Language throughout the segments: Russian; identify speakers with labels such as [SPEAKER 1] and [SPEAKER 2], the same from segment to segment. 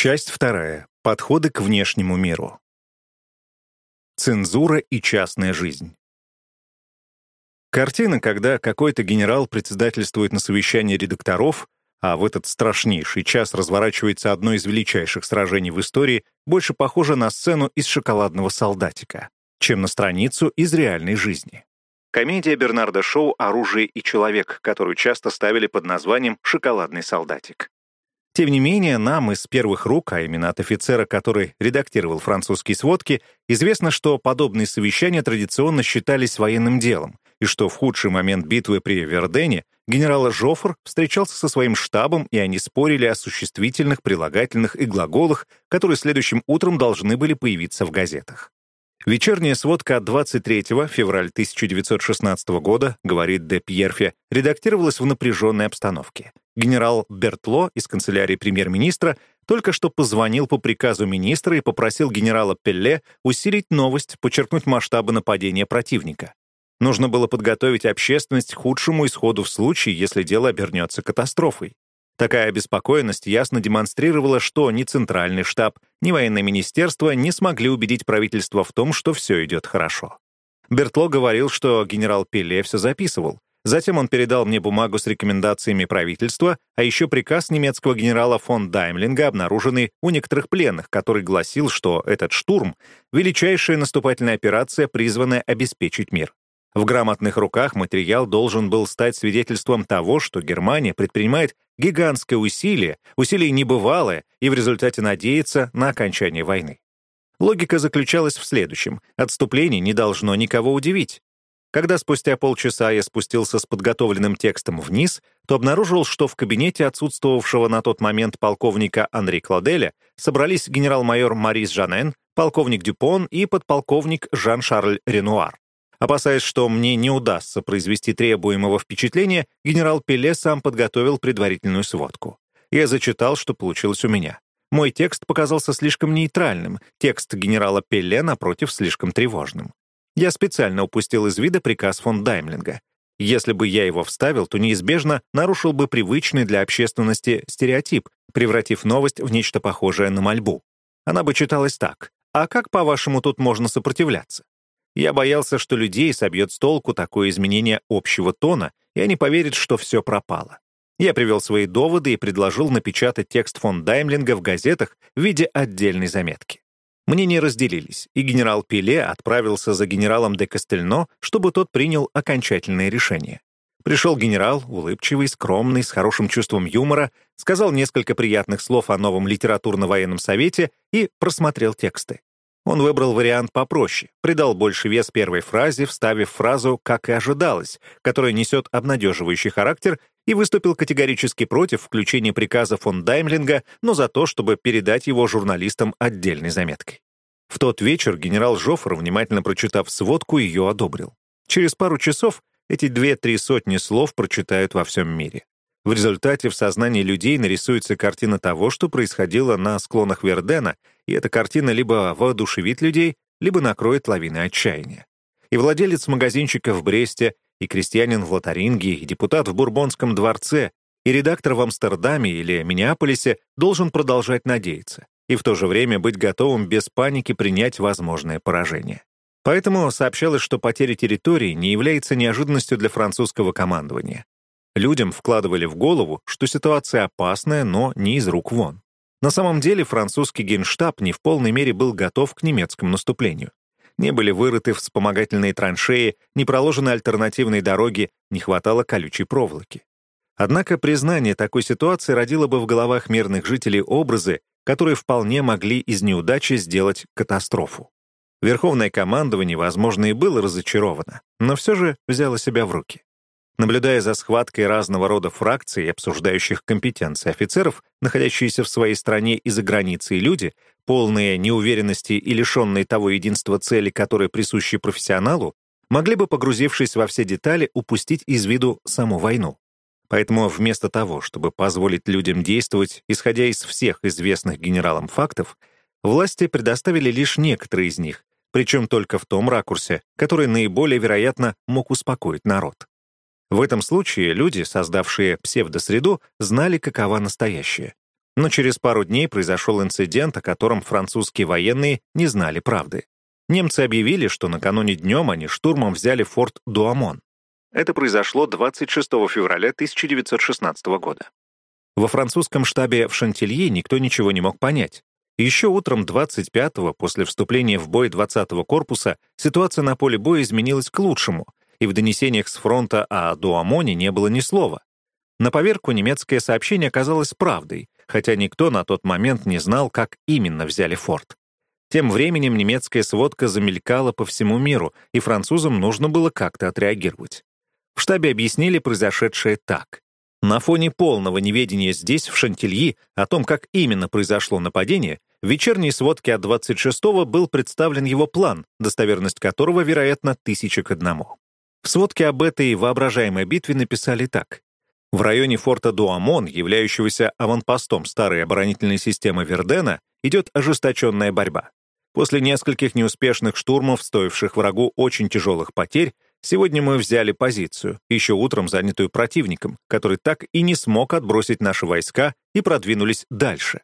[SPEAKER 1] Часть вторая. Подходы к внешнему миру. Цензура и частная жизнь. Картина, когда какой-то генерал председательствует на совещании редакторов, а в этот страшнейший час разворачивается одно из величайших сражений в истории, больше похожа на сцену из «Шоколадного солдатика», чем на страницу из реальной жизни. Комедия Бернарда Шоу «Оружие и человек», которую часто ставили под названием «Шоколадный солдатик». Тем не менее, нам из первых рук, а именно от офицера, который редактировал французские сводки, известно, что подобные совещания традиционно считались военным делом, и что в худший момент битвы при Вердене генерал Жофр встречался со своим штабом, и они спорили о существительных, прилагательных и глаголах, которые следующим утром должны были появиться в газетах. Вечерняя сводка от 23 февраля 1916 года, говорит де Пьерфе, редактировалась в напряженной обстановке. Генерал Бертло из канцелярии премьер-министра только что позвонил по приказу министра и попросил генерала Пелле усилить новость, подчеркнуть масштабы нападения противника. Нужно было подготовить общественность к худшему исходу в случае, если дело обернется катастрофой. Такая обеспокоенность ясно демонстрировала, что ни Центральный штаб, ни военное министерство не смогли убедить правительство в том, что все идет хорошо. Бертло говорил, что генерал Пеле все записывал. Затем он передал мне бумагу с рекомендациями правительства, а еще приказ немецкого генерала фон Даймлинга, обнаруженный у некоторых пленных, который гласил, что этот штурм — величайшая наступательная операция, призванная обеспечить мир. В грамотных руках материал должен был стать свидетельством того, что Германия предпринимает гигантское усилие, усилие небывалое, и в результате надеется на окончание войны. Логика заключалась в следующем. Отступление не должно никого удивить. Когда спустя полчаса я спустился с подготовленным текстом вниз, то обнаружил, что в кабинете отсутствовавшего на тот момент полковника Анри Кладеля собрались генерал-майор Марис Жанен, полковник Дюпон и подполковник Жан-Шарль Ренуар. Опасаясь, что мне не удастся произвести требуемого впечатления, генерал Пеле сам подготовил предварительную сводку. Я зачитал, что получилось у меня. Мой текст показался слишком нейтральным, текст генерала Пеле, напротив, слишком тревожным. Я специально упустил из вида приказ фон Даймлинга. Если бы я его вставил, то неизбежно нарушил бы привычный для общественности стереотип, превратив новость в нечто похожее на мольбу. Она бы читалась так. «А как, по-вашему, тут можно сопротивляться?» Я боялся, что людей собьет с толку такое изменение общего тона, и они поверят, что все пропало. Я привел свои доводы и предложил напечатать текст фон Даймлинга в газетах в виде отдельной заметки. Мнения разделились, и генерал Пиле отправился за генералом де Кастельно, чтобы тот принял окончательное решение. Пришел генерал, улыбчивый, скромный, с хорошим чувством юмора, сказал несколько приятных слов о новом литературно-военном совете и просмотрел тексты. Он выбрал вариант попроще, придал больше вес первой фразе, вставив фразу «как и ожидалось», которая несет обнадеживающий характер, и выступил категорически против включения приказа фон Даймлинга, но за то, чтобы передать его журналистам отдельной заметкой. В тот вечер генерал Жофр, внимательно прочитав сводку, ее одобрил. Через пару часов эти две-три сотни слов прочитают во всем мире. В результате в сознании людей нарисуется картина того, что происходило на склонах Вердена, и эта картина либо воодушевит людей, либо накроет лавины отчаяния. И владелец магазинчика в Бресте, и крестьянин в Лотаринге, и депутат в Бурбонском дворце, и редактор в Амстердаме или Миннеаполисе должен продолжать надеяться и в то же время быть готовым без паники принять возможное поражение. Поэтому сообщалось, что потеря территории не является неожиданностью для французского командования. Людям вкладывали в голову, что ситуация опасная, но не из рук вон. На самом деле французский генштаб не в полной мере был готов к немецкому наступлению. Не были вырыты вспомогательные траншеи, не проложены альтернативные дороги, не хватало колючей проволоки. Однако признание такой ситуации родило бы в головах мирных жителей образы, которые вполне могли из неудачи сделать катастрофу. Верховное командование, возможно, и было разочаровано, но все же взяло себя в руки. Наблюдая за схваткой разного рода фракций, обсуждающих компетенции офицеров, находящиеся в своей стране и за границей люди, полные неуверенности и лишенные того единства цели, которое присуще профессионалу, могли бы, погрузившись во все детали, упустить из виду саму войну. Поэтому вместо того, чтобы позволить людям действовать, исходя из всех известных генералам фактов, власти предоставили лишь некоторые из них, причем только в том ракурсе, который наиболее вероятно мог успокоить народ. В этом случае люди, создавшие псевдосреду, знали, какова настоящая. Но через пару дней произошел инцидент, о котором французские военные не знали правды. Немцы объявили, что накануне днем они штурмом взяли форт Дуамон. Это произошло 26 февраля 1916 года. Во французском штабе в Шантильи никто ничего не мог понять. Еще утром 25-го, после вступления в бой 20-го корпуса, ситуация на поле боя изменилась к лучшему, и в донесениях с фронта о Дуамоне не было ни слова. На поверку немецкое сообщение оказалось правдой, хотя никто на тот момент не знал, как именно взяли форт. Тем временем немецкая сводка замелькала по всему миру, и французам нужно было как-то отреагировать. В штабе объяснили произошедшее так. На фоне полного неведения здесь, в Шантильи, о том, как именно произошло нападение, в вечерней сводке от 26-го был представлен его план, достоверность которого, вероятно, тысяча к одному. В сводке об этой воображаемой битве написали так. В районе форта Дуамон, являющегося аванпостом старой оборонительной системы Вердена, идет ожесточенная борьба. После нескольких неуспешных штурмов, стоивших врагу очень тяжелых потерь, сегодня мы взяли позицию, еще утром занятую противником, который так и не смог отбросить наши войска и продвинулись дальше.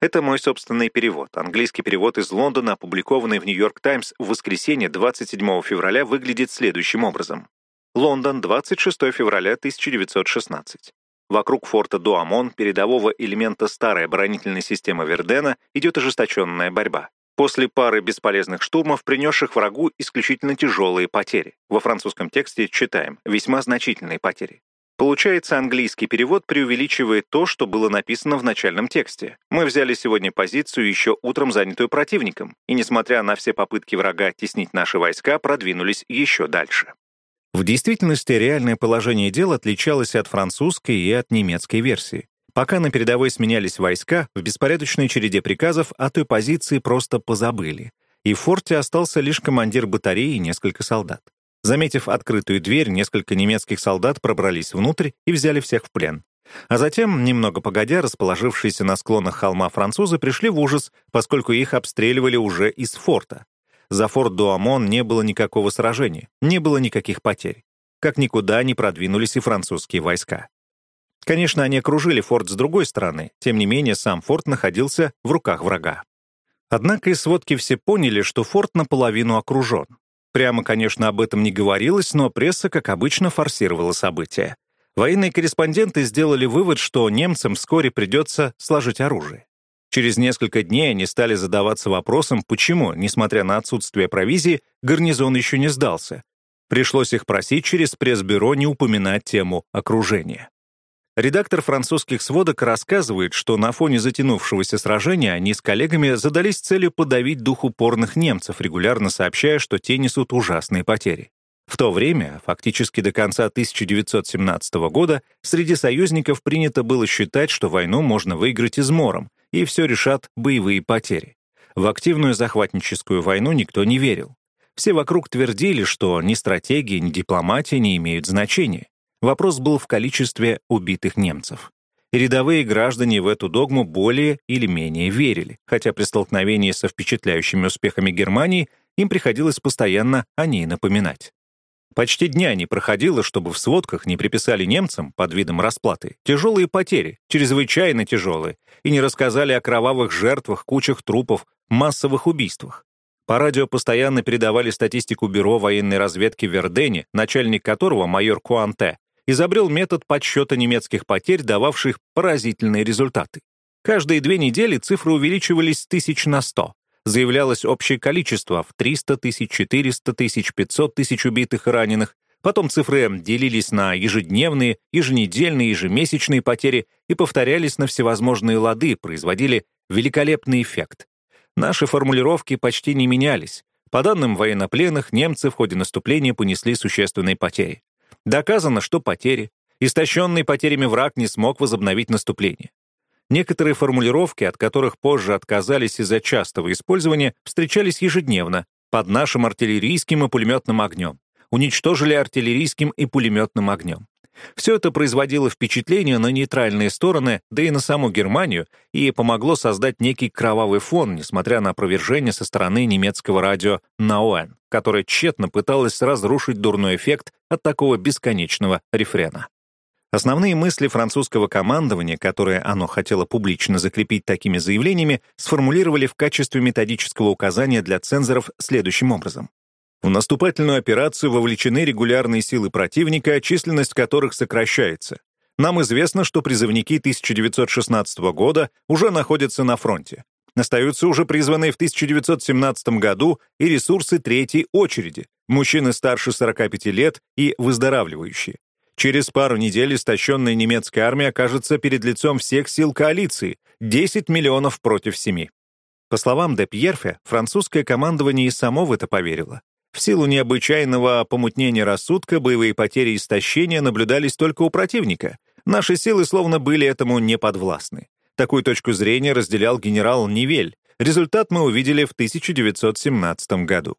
[SPEAKER 1] Это мой собственный перевод. Английский перевод из Лондона, опубликованный в «Нью-Йорк Таймс» в воскресенье 27 февраля, выглядит следующим образом. Лондон, 26 февраля 1916. Вокруг форта Дуамон, передового элемента старой оборонительной системы Вердена, идет ожесточенная борьба. После пары бесполезных штурмов, принесших врагу исключительно тяжелые потери. Во французском тексте читаем «весьма значительные потери». Получается, английский перевод преувеличивает то, что было написано в начальном тексте. Мы взяли сегодня позицию, еще утром занятую противником, и, несмотря на все попытки врага теснить наши войска, продвинулись еще дальше. В действительности реальное положение дел отличалось от французской и от немецкой версии. Пока на передовой сменялись войска, в беспорядочной череде приказов о той позиции просто позабыли. И в форте остался лишь командир батареи и несколько солдат. Заметив открытую дверь, несколько немецких солдат пробрались внутрь и взяли всех в плен. А затем, немного погодя, расположившиеся на склонах холма французы пришли в ужас, поскольку их обстреливали уже из форта. За форт Дуамон не было никакого сражения, не было никаких потерь. Как никуда не продвинулись и французские войска. Конечно, они окружили форт с другой стороны, тем не менее сам форт находился в руках врага. Однако из сводки все поняли, что форт наполовину окружен. Прямо, конечно, об этом не говорилось, но пресса, как обычно, форсировала события. Военные корреспонденты сделали вывод, что немцам вскоре придется сложить оружие. Через несколько дней они стали задаваться вопросом, почему, несмотря на отсутствие провизии, гарнизон еще не сдался. Пришлось их просить через пресс-бюро не упоминать тему окружения. Редактор французских сводок рассказывает, что на фоне затянувшегося сражения они с коллегами задались целью подавить дух упорных немцев, регулярно сообщая, что те несут ужасные потери. В то время, фактически до конца 1917 года, среди союзников принято было считать, что войну можно выиграть измором, и все решат боевые потери. В активную захватническую войну никто не верил. Все вокруг твердили, что ни стратегия, ни дипломатия не имеют значения. Вопрос был в количестве убитых немцев. Рядовые граждане в эту догму более или менее верили, хотя при столкновении со впечатляющими успехами Германии им приходилось постоянно о ней напоминать. Почти дня не проходило, чтобы в сводках не приписали немцам, под видом расплаты, тяжелые потери, чрезвычайно тяжелые, и не рассказали о кровавых жертвах, кучах трупов, массовых убийствах. По радио постоянно передавали статистику Бюро военной разведки Вердене, начальник которого, майор Куанте, изобрел метод подсчета немецких потерь, дававших поразительные результаты. Каждые две недели цифры увеличивались тысяч на сто. Заявлялось общее количество в 300 тысяч, 400 тысяч, 500 тысяч убитых и раненых. Потом цифры делились на ежедневные, еженедельные, ежемесячные потери и повторялись на всевозможные лады, производили великолепный эффект. Наши формулировки почти не менялись. По данным военнопленных, немцы в ходе наступления понесли существенные потери. Доказано, что потери. Истощенный потерями враг не смог возобновить наступление. Некоторые формулировки, от которых позже отказались из-за частого использования, встречались ежедневно под нашим артиллерийским и пулеметным огнем. Уничтожили артиллерийским и пулеметным огнем. Все это производило впечатление на нейтральные стороны, да и на саму Германию, и помогло создать некий кровавый фон, несмотря на опровержение со стороны немецкого радио «Науэн», которое тщетно пыталось разрушить дурной эффект от такого бесконечного рефрена. Основные мысли французского командования, которые оно хотело публично закрепить такими заявлениями, сформулировали в качестве методического указания для цензоров следующим образом. В наступательную операцию вовлечены регулярные силы противника, численность которых сокращается. Нам известно, что призывники 1916 года уже находятся на фронте. Остаются уже призванные в 1917 году и ресурсы третьей очереди, мужчины старше 45 лет и выздоравливающие. Через пару недель истощенная немецкая армия окажется перед лицом всех сил коалиции — 10 миллионов против 7. По словам де Пьерфе, французское командование и само в это поверило. В силу необычайного помутнения рассудка боевые потери и истощения наблюдались только у противника. Наши силы словно были этому не подвластны. Такую точку зрения разделял генерал Нивель. Результат мы увидели в 1917 году.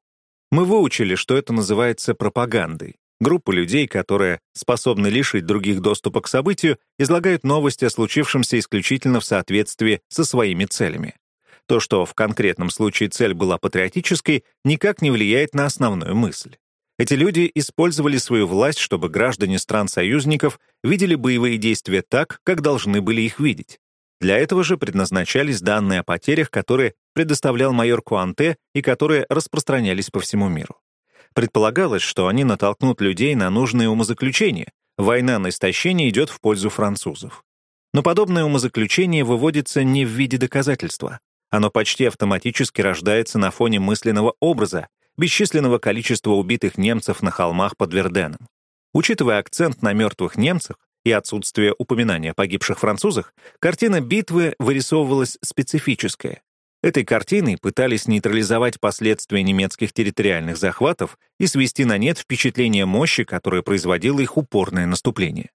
[SPEAKER 1] Мы выучили, что это называется пропагандой. Группа людей, которые способны лишить других доступа к событию, излагают новости о случившемся исключительно в соответствии со своими целями. То, что в конкретном случае цель была патриотической, никак не влияет на основную мысль. Эти люди использовали свою власть, чтобы граждане стран-союзников видели боевые действия так, как должны были их видеть. Для этого же предназначались данные о потерях, которые предоставлял майор Куанте и которые распространялись по всему миру. Предполагалось, что они натолкнут людей на нужные умозаключения. Война на истощение идет в пользу французов. Но подобное умозаключение выводится не в виде доказательства. Оно почти автоматически рождается на фоне мысленного образа, бесчисленного количества убитых немцев на холмах под Верденом. Учитывая акцент на мертвых немцах и отсутствие упоминания о погибших французах, картина битвы вырисовывалась специфическая. Этой картиной пытались нейтрализовать последствия немецких территориальных захватов и свести на нет впечатление мощи, которое производило их упорное наступление.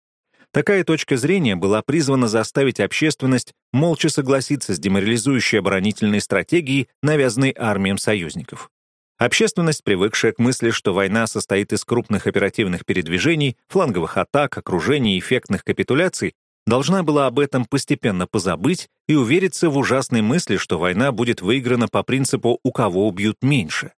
[SPEAKER 1] Такая точка зрения была призвана заставить общественность молча согласиться с деморализующей оборонительной стратегией, навязанной армиям союзников. Общественность, привыкшая к мысли, что война состоит из крупных оперативных передвижений, фланговых атак, окружений и эффектных капитуляций, должна была об этом постепенно позабыть и увериться в ужасной мысли, что война будет выиграна по принципу «у кого убьют меньше».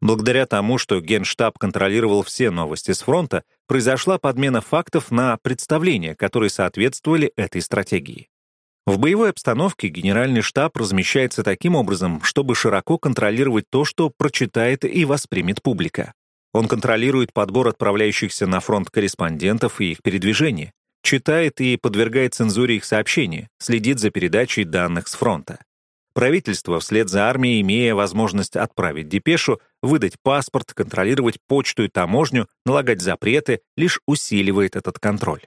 [SPEAKER 1] Благодаря тому, что Генштаб контролировал все новости с фронта, произошла подмена фактов на представления, которые соответствовали этой стратегии. В боевой обстановке генеральный штаб размещается таким образом, чтобы широко контролировать то, что прочитает и воспримет публика. Он контролирует подбор отправляющихся на фронт корреспондентов и их передвижение, читает и подвергает цензуре их сообщения, следит за передачей данных с фронта. Правительство, вслед за армией, имея возможность отправить депешу, выдать паспорт, контролировать почту и таможню, налагать запреты, лишь усиливает этот контроль.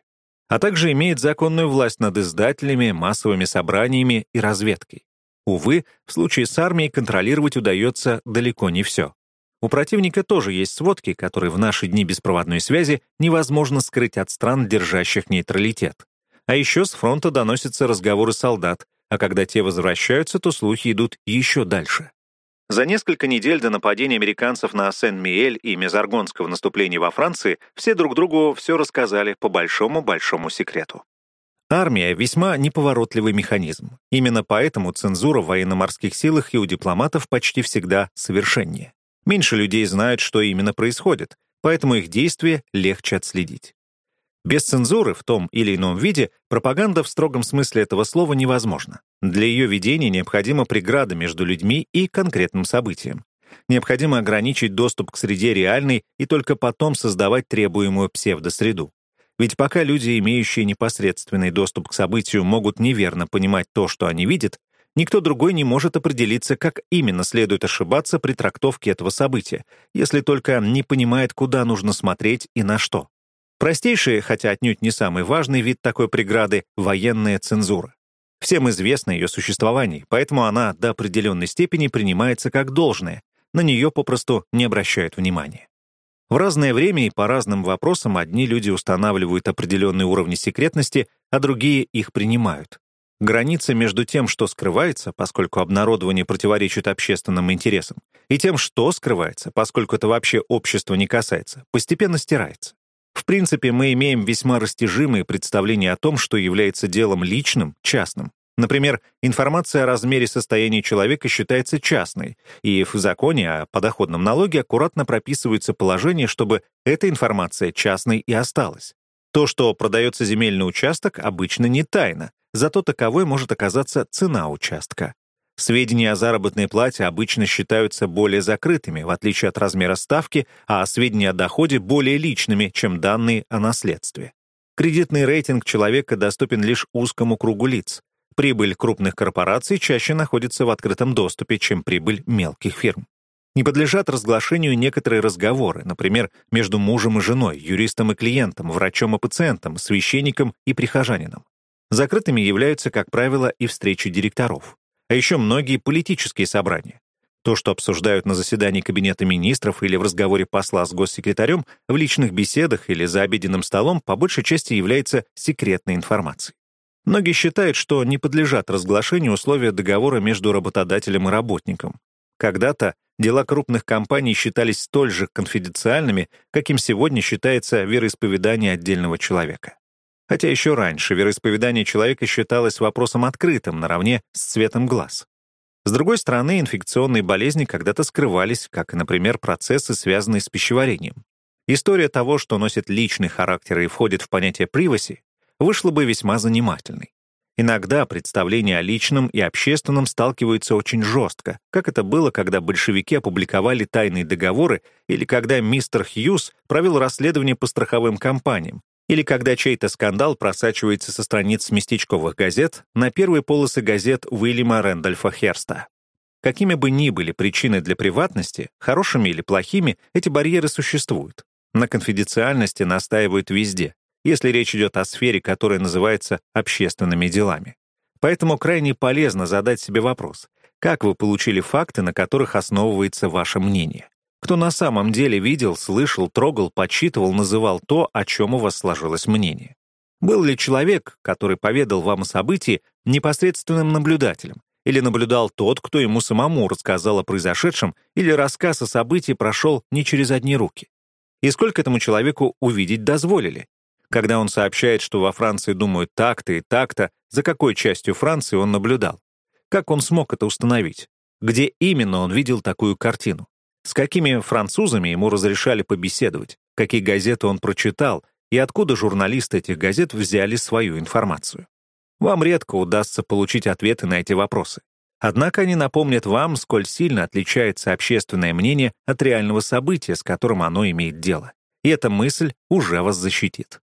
[SPEAKER 1] А также имеет законную власть над издателями, массовыми собраниями и разведкой. Увы, в случае с армией контролировать удается далеко не все. У противника тоже есть сводки, которые в наши дни беспроводной связи невозможно скрыть от стран, держащих нейтралитет. А еще с фронта доносятся разговоры солдат, а когда те возвращаются, то слухи идут еще дальше. За несколько недель до нападения американцев на Сен-Миэль и Мезаргонского наступления во Франции все друг другу все рассказали по большому-большому секрету. Армия — весьма неповоротливый механизм. Именно поэтому цензура в военно-морских силах и у дипломатов почти всегда совершеннее. Меньше людей знают, что именно происходит, поэтому их действия легче отследить. Без цензуры в том или ином виде пропаганда в строгом смысле этого слова невозможна. Для ее ведения необходима преграда между людьми и конкретным событием. Необходимо ограничить доступ к среде реальной и только потом создавать требуемую псевдосреду. Ведь пока люди, имеющие непосредственный доступ к событию, могут неверно понимать то, что они видят, Никто другой не может определиться, как именно следует ошибаться при трактовке этого события, если только не понимает, куда нужно смотреть и на что. Простейший, хотя отнюдь не самый важный вид такой преграды — военная цензура. Всем известно ее существование, поэтому она до определенной степени принимается как должное, на нее попросту не обращают внимания. В разное время и по разным вопросам одни люди устанавливают определенные уровни секретности, а другие их принимают. Граница между тем, что скрывается, поскольку обнародование противоречит общественным интересам, и тем, что скрывается, поскольку это вообще общество не касается, постепенно стирается. Принципе, мы имеем весьма растяжимые представления о том, что является делом личным, частным. Например, информация о размере состояния человека считается частной, и в законе о подоходном налоге аккуратно прописываются положения, чтобы эта информация частной и осталась. То, что продается земельный участок, обычно не тайна, зато таковой может оказаться цена участка. Сведения о заработной плате обычно считаются более закрытыми, в отличие от размера ставки, а сведения о доходе более личными, чем данные о наследстве. Кредитный рейтинг человека доступен лишь узкому кругу лиц. Прибыль крупных корпораций чаще находится в открытом доступе, чем прибыль мелких фирм. Не подлежат разглашению некоторые разговоры, например, между мужем и женой, юристом и клиентом, врачом и пациентом, священником и прихожанином. Закрытыми являются, как правило, и встречи директоров. А еще многие политические собрания. То, что обсуждают на заседании Кабинета министров или в разговоре посла с госсекретарем, в личных беседах или за обеденным столом, по большей части является секретной информацией. Многие считают, что не подлежат разглашению условия договора между работодателем и работником. Когда-то дела крупных компаний считались столь же конфиденциальными, каким сегодня считается вероисповедание отдельного человека. Хотя еще раньше вероисповедание человека считалось вопросом открытым, наравне с цветом глаз. С другой стороны, инфекционные болезни когда-то скрывались, как, например, процессы, связанные с пищеварением. История того, что носит личный характер и входит в понятие privacy, вышла бы весьма занимательной. Иногда представления о личном и общественном сталкиваются очень жестко, как это было, когда большевики опубликовали тайные договоры или когда мистер Хьюз провел расследование по страховым компаниям, или когда чей-то скандал просачивается со страниц местечковых газет на первые полосы газет Уильяма Рэндольфа Херста. Какими бы ни были причины для приватности, хорошими или плохими, эти барьеры существуют. На конфиденциальности настаивают везде, если речь идет о сфере, которая называется общественными делами. Поэтому крайне полезно задать себе вопрос, как вы получили факты, на которых основывается ваше мнение? Кто на самом деле видел, слышал, трогал, подсчитывал, называл то, о чем у вас сложилось мнение? Был ли человек, который поведал вам о событии, непосредственным наблюдателем? Или наблюдал тот, кто ему самому рассказал о произошедшем, или рассказ о событии прошел не через одни руки? И сколько этому человеку увидеть дозволили? Когда он сообщает, что во Франции думают так-то и так-то, за какой частью Франции он наблюдал? Как он смог это установить? Где именно он видел такую картину? С какими французами ему разрешали побеседовать? Какие газеты он прочитал? И откуда журналисты этих газет взяли свою информацию? Вам редко удастся получить ответы на эти вопросы. Однако они напомнят вам, сколь сильно отличается общественное мнение от реального события, с которым оно имеет дело. И эта мысль уже вас защитит.